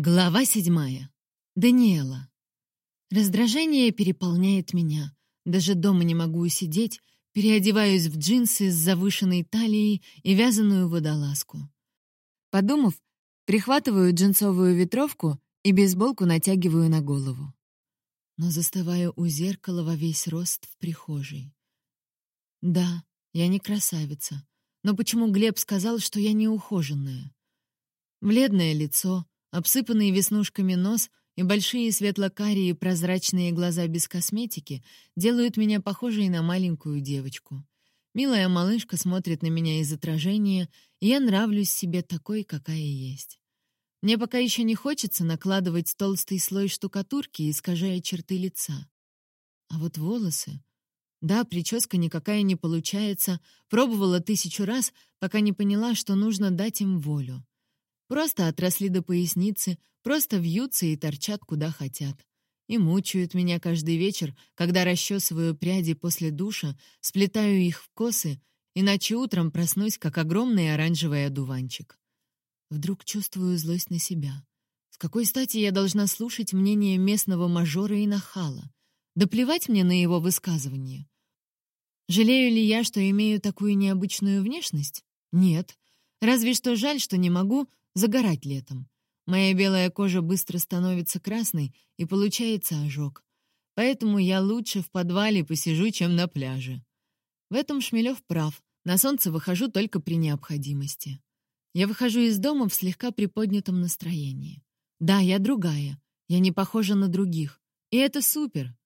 Глава седьмая. Даниэла. Раздражение переполняет меня. Даже дома не могу усидеть, переодеваюсь в джинсы с завышенной талией и вязаную водолазку. Подумав, прихватываю джинсовую ветровку и бейсболку натягиваю на голову. Но застываю у зеркала во весь рост в прихожей. Да, я не красавица, но почему Глеб сказал, что я неухоженная? Бледное лицо — Обсыпанный веснушками нос и большие светло-карие прозрачные глаза без косметики делают меня похожей на маленькую девочку. Милая малышка смотрит на меня из отражения, и я нравлюсь себе такой, какая есть. Мне пока еще не хочется накладывать толстый слой штукатурки, искажая черты лица. А вот волосы... Да, прическа никакая не получается, пробовала тысячу раз, пока не поняла, что нужно дать им волю. Просто отросли до поясницы, просто вьются и торчат куда хотят. И мучают меня каждый вечер, когда расчесываю пряди после душа, сплетаю их в косы, иначе утром проснусь, как огромный оранжевый одуванчик. Вдруг чувствую злость на себя. С какой стати я должна слушать мнение местного мажора и нахала? Да плевать мне на его высказывание. Жалею ли я, что имею такую необычную внешность? Нет. Разве что жаль, что не могу загорать летом. Моя белая кожа быстро становится красной, и получается ожог. Поэтому я лучше в подвале посижу, чем на пляже. В этом Шмелев прав. На солнце выхожу только при необходимости. Я выхожу из дома в слегка приподнятом настроении. Да, я другая. Я не похожа на других. И это супер.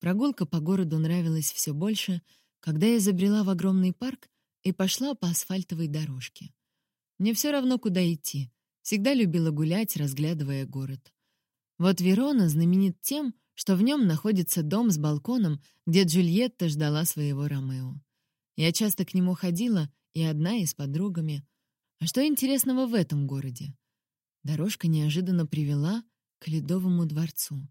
Прогулка по городу нравилась все больше, когда я забрела в огромный парк и пошла по асфальтовой дорожке. Мне все равно, куда идти. Всегда любила гулять, разглядывая город. Вот Верона знаменит тем, что в нем находится дом с балконом, где Джульетта ждала своего Ромео. Я часто к нему ходила, и одна, и с подругами. А что интересного в этом городе? Дорожка неожиданно привела к Ледовому дворцу.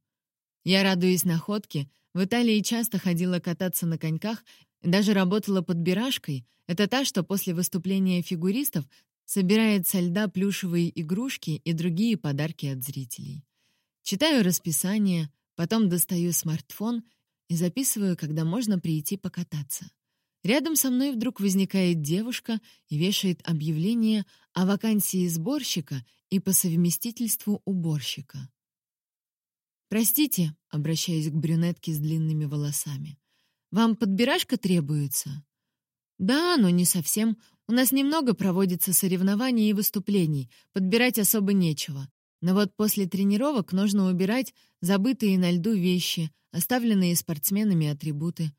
Я радуюсь находке, в Италии часто ходила кататься на коньках, даже работала подбирашкой. Это та, что после выступления фигуристов собирает со льда плюшевые игрушки и другие подарки от зрителей. Читаю расписание, потом достаю смартфон и записываю, когда можно прийти покататься. Рядом со мной вдруг возникает девушка и вешает объявление о вакансии сборщика и по совместительству уборщика. «Простите», — обращаюсь к брюнетке с длинными волосами, — «вам подбирашка требуется?» «Да, но не совсем. У нас немного проводится соревнований и выступлений, подбирать особо нечего. Но вот после тренировок нужно убирать забытые на льду вещи, оставленные спортсменами атрибуты.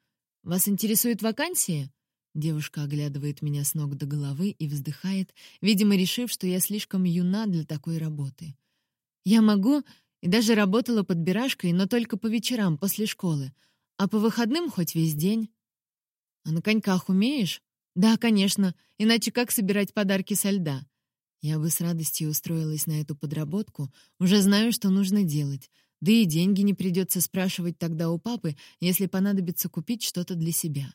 Вас интересует вакансия? Девушка оглядывает меня с ног до головы и вздыхает, видимо, решив, что я слишком юна для такой работы. Я могу и даже работала подбирашкой, но только по вечерам после школы, а по выходным хоть весь день. А на коньках умеешь? «Да, конечно, иначе как собирать подарки со льда?» Я бы с радостью устроилась на эту подработку, уже знаю, что нужно делать. Да и деньги не придется спрашивать тогда у папы, если понадобится купить что-то для себя.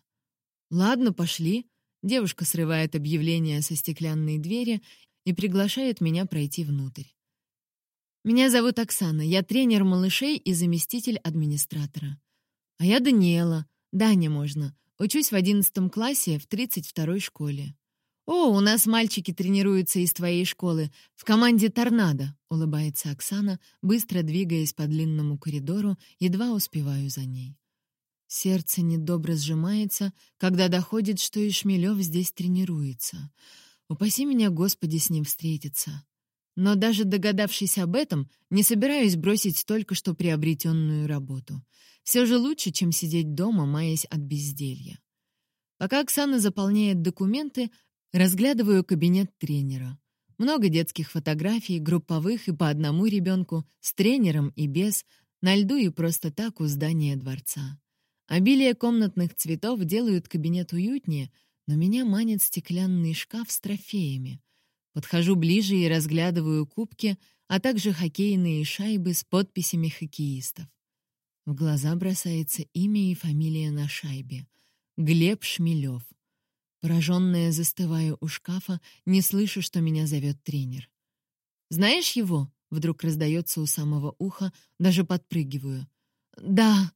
«Ладно, пошли». Девушка срывает объявление со стеклянной двери и приглашает меня пройти внутрь. «Меня зовут Оксана, я тренер малышей и заместитель администратора». «А я Даниэла. Даня можно. Учусь в одиннадцатом классе в тридцать второй школе. «О, у нас мальчики тренируются из твоей школы, в команде «Торнадо», — улыбается Оксана, быстро двигаясь по длинному коридору, едва успеваю за ней. Сердце недобро сжимается, когда доходит, что и Шмелев здесь тренируется. Упаси меня, Господи, с ним встретиться. Но даже догадавшись об этом, не собираюсь бросить только что приобретенную работу. Все же лучше, чем сидеть дома, маясь от безделья. Пока Оксана заполняет документы, разглядываю кабинет тренера. Много детских фотографий, групповых и по одному ребенку, с тренером и без, на льду и просто так у здания дворца. Обилие комнатных цветов делают кабинет уютнее, но меня манит стеклянный шкаф с трофеями. Подхожу ближе и разглядываю кубки, а также хоккейные шайбы с подписями хоккеистов. В глаза бросается имя и фамилия на шайбе. Глеб Шмелев. Пораженная застываю у шкафа, не слышу, что меня зовет тренер. «Знаешь его?» — Вдруг раздается у самого уха, даже подпрыгиваю. «Да,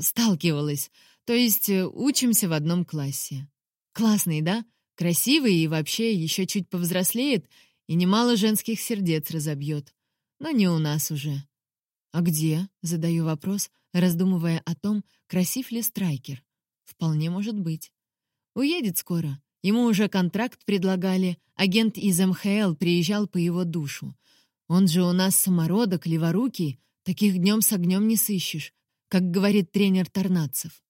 сталкивалась. То есть э, учимся в одном классе. Классный, да? Красивый и вообще еще чуть повзрослеет и немало женских сердец разобьет. Но не у нас уже. А где? Задаю вопрос, раздумывая о том, красив ли страйкер. Вполне может быть. Уедет скоро. Ему уже контракт предлагали. Агент из МХЛ приезжал по его душу. Он же у нас самородок, леворукий. Таких днем с огнем не сыщешь, как говорит тренер Торнадцев.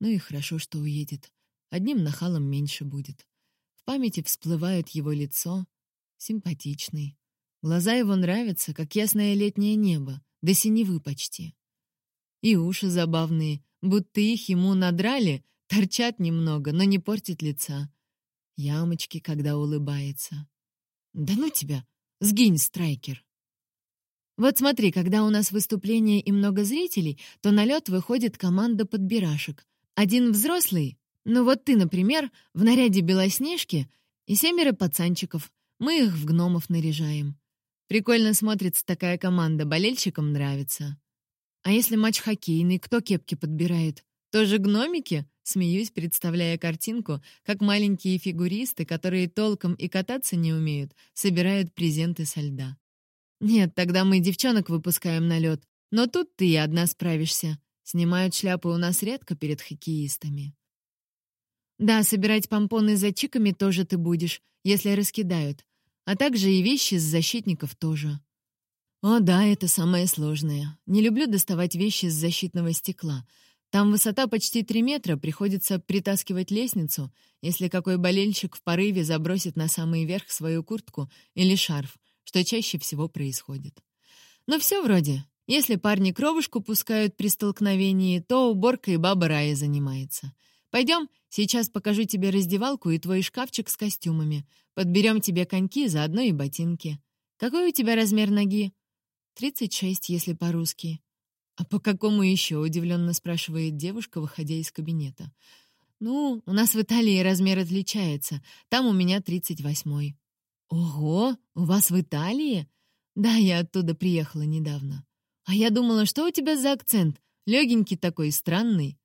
Ну и хорошо, что уедет. Одним нахалом меньше будет. В памяти всплывает его лицо. Симпатичный. Глаза его нравятся, как ясное летнее небо, до синевы почти. И уши забавные, будто их ему надрали, торчат немного, но не портит лица. Ямочки, когда улыбается. «Да ну тебя! Сгинь, страйкер!» Вот смотри, когда у нас выступление и много зрителей, то на лед выходит команда подбирашек. Один взрослый, ну вот ты, например, в наряде Белоснежки и семеро пацанчиков. Мы их в гномов наряжаем. Прикольно смотрится такая команда, болельщикам нравится. А если матч хоккейный, кто кепки подбирает? Тоже гномики? Смеюсь, представляя картинку, как маленькие фигуристы, которые толком и кататься не умеют, собирают презенты со льда. Нет, тогда мы девчонок выпускаем на лед. Но тут ты и одна справишься. Снимают шляпы у нас редко перед хоккеистами. Да, собирать помпоны за чиками тоже ты будешь, если раскидают. А также и вещи с защитников тоже. О да, это самое сложное. Не люблю доставать вещи с защитного стекла. Там высота почти три метра, приходится притаскивать лестницу, если какой болельщик в порыве забросит на самый верх свою куртку или шарф, что чаще всего происходит. Но все вроде. Если парни кровушку пускают при столкновении, то уборкой баба Рая занимается. Пойдем, сейчас покажу тебе раздевалку и твой шкафчик с костюмами. Подберем тебе коньки, заодно и ботинки. Какой у тебя размер ноги? Тридцать шесть, если по-русски. А по какому еще? удивленно спрашивает девушка, выходя из кабинета. Ну, у нас в Италии размер отличается. Там у меня тридцать восьмой. Ого, у вас в Италии? Да, я оттуда приехала недавно. А я думала, что у тебя за акцент? Легенький такой, странный.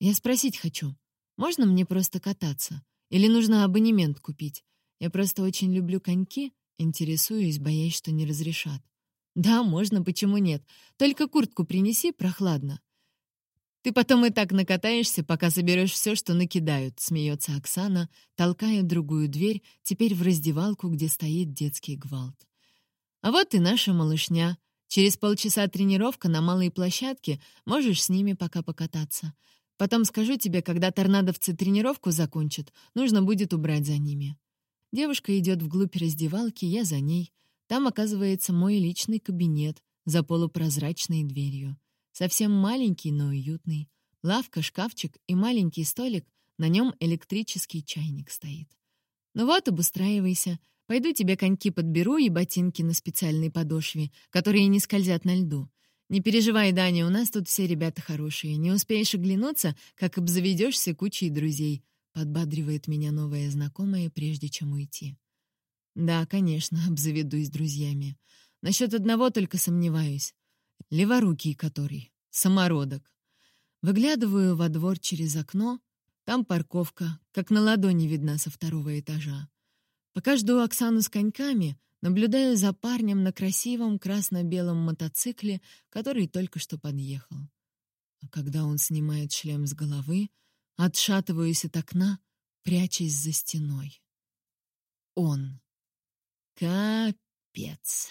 Я спросить хочу. Можно мне просто кататься? Или нужно абонемент купить? Я просто очень люблю коньки, интересуюсь, боясь, что не разрешат. Да, можно, почему нет? Только куртку принеси, прохладно. Ты потом и так накатаешься, пока соберешь все, что накидают, смеется Оксана, толкая другую дверь, теперь в раздевалку, где стоит детский гвалт. А вот и наша малышня. Через полчаса тренировка на малой площадке, можешь с ними пока покататься. Потом скажу тебе, когда торнадовцы тренировку закончат, нужно будет убрать за ними. Девушка идет вглубь раздевалки, я за ней. Там оказывается мой личный кабинет за полупрозрачной дверью. Совсем маленький, но уютный. Лавка, шкафчик и маленький столик, на нем электрический чайник стоит. Ну вот, обустраивайся. Пойду тебе коньки подберу и ботинки на специальной подошве, которые не скользят на льду. Не переживай, Даня, у нас тут все ребята хорошие. Не успеешь оглянуться, как обзаведешься кучей друзей. Подбадривает меня новая знакомая, прежде чем уйти. Да, конечно, обзаведусь друзьями. Насчет одного только сомневаюсь. Леворукий который, самородок. Выглядываю во двор через окно. Там парковка, как на ладони видна со второго этажа. Пока жду Оксану с коньками, наблюдаю за парнем на красивом красно-белом мотоцикле, который только что подъехал. А когда он снимает шлем с головы, отшатываюсь от окна, прячась за стеной. Он. Капец.